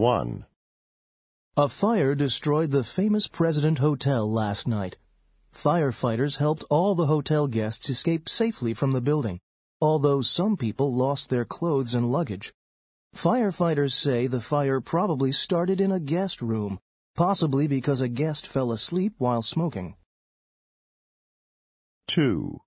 1. A fire destroyed the famous President Hotel last night. Firefighters helped all the hotel guests escape safely from the building, although some people lost their clothes and luggage. Firefighters say the fire probably started in a guest room, possibly because a guest fell asleep while smoking. 2.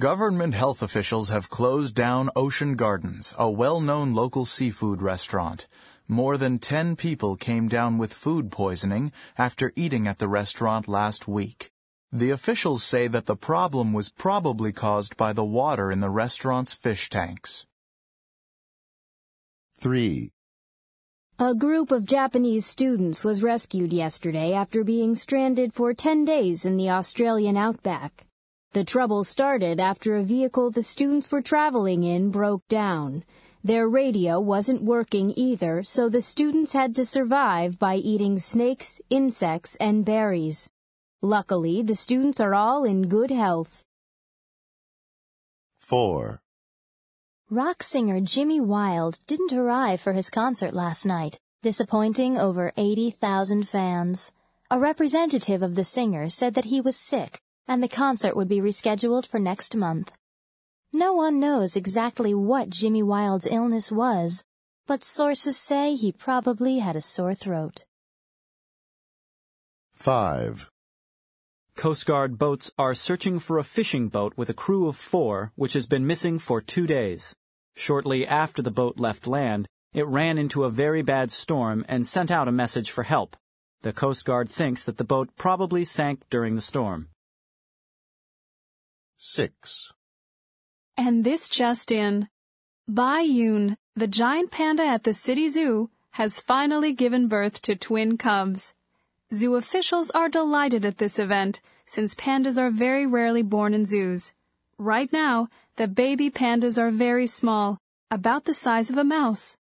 Government health officials have closed down Ocean Gardens, a well-known local seafood restaurant. More than 10 people came down with food poisoning after eating at the restaurant last week. The officials say that the problem was probably caused by the water in the restaurant's fish tanks. 3. A group of Japanese students was rescued yesterday after being stranded for 10 days in the Australian outback. The trouble started after a vehicle the students were traveling in broke down. Their radio wasn't working either, so the students had to survive by eating snakes, insects, and berries. Luckily, the students are all in good health. 4. Rock singer Jimmy Wild didn't arrive for his concert last night, disappointing over 80,000 fans. A representative of the singer said that he was sick and the concert would be rescheduled for next month. No one knows exactly what Jimmy Wild's illness was, but sources say he probably had a sore throat. 5. Coast Guard boats are searching for a fishing boat with a crew of four, which has been missing for two days. Shortly after the boat left land, it ran into a very bad storm and sent out a message for help. The Coast Guard thinks that the boat probably sank during the storm. 6. And this just in. Bai Yun, the giant panda at the city zoo, has finally given birth to twin cubs. Zoo officials are delighted at this event, since pandas are very rarely born in zoos. Right now, the baby pandas are very small, about the size of a mouse.